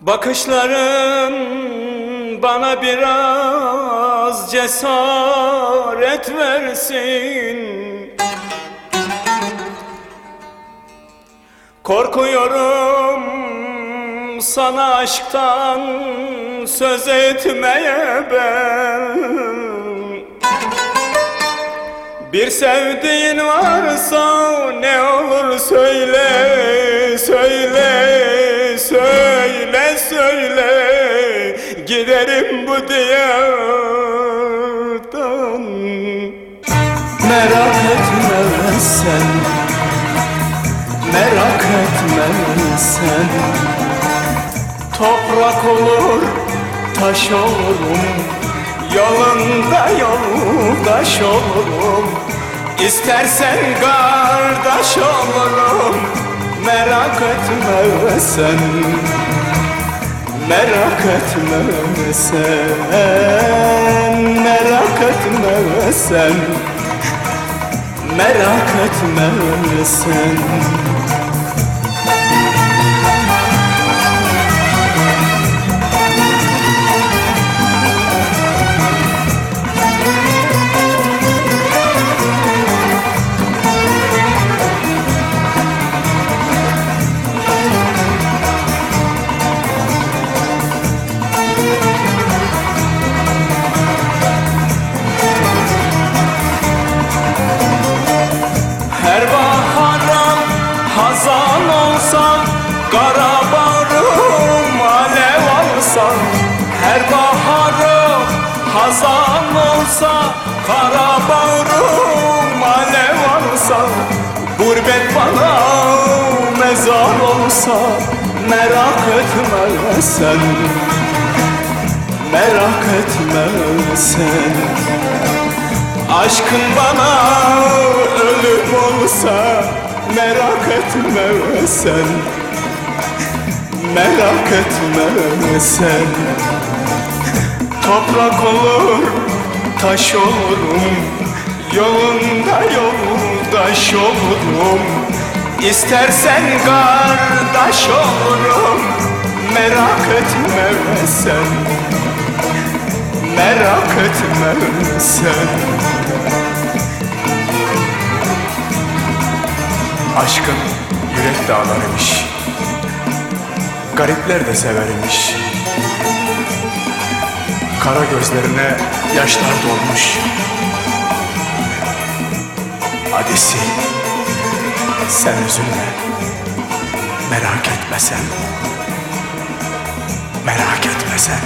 Bakışların bana biraz cesaret versin. Korkuyorum sana aşktan söz etmeye ben. Bir sevdiğin varsa ne olur söyle, söyle, söyle, söyle Giderim bu diyardan. Merak etme sen Merak etme sen Toprak olur, taş olurum Yolunda yoldaş olurum. İstersen kardeş olurum Merak etme sen Merak etme sen Merak etme sen. Merak etme sen Her bahara hazan olsa Kara barım alev alsam Gurbet bana mezar olsa Merak etme sen. Merak etme sen. Aşkın bana ölüm olsa merak etme sen. Merak etme sen Toprak olur, taş olurum. Yolunda yoldaş olurum. İstersen kardeş olurum. Merak etme sen. Merak etme sen. Aşkın yürek dağlarıymış. Garipler de severmiş Kara gözlerine yaşlar dolmuş. Hadi sil Sen üzülme. Merak etme sen. Merak etme sen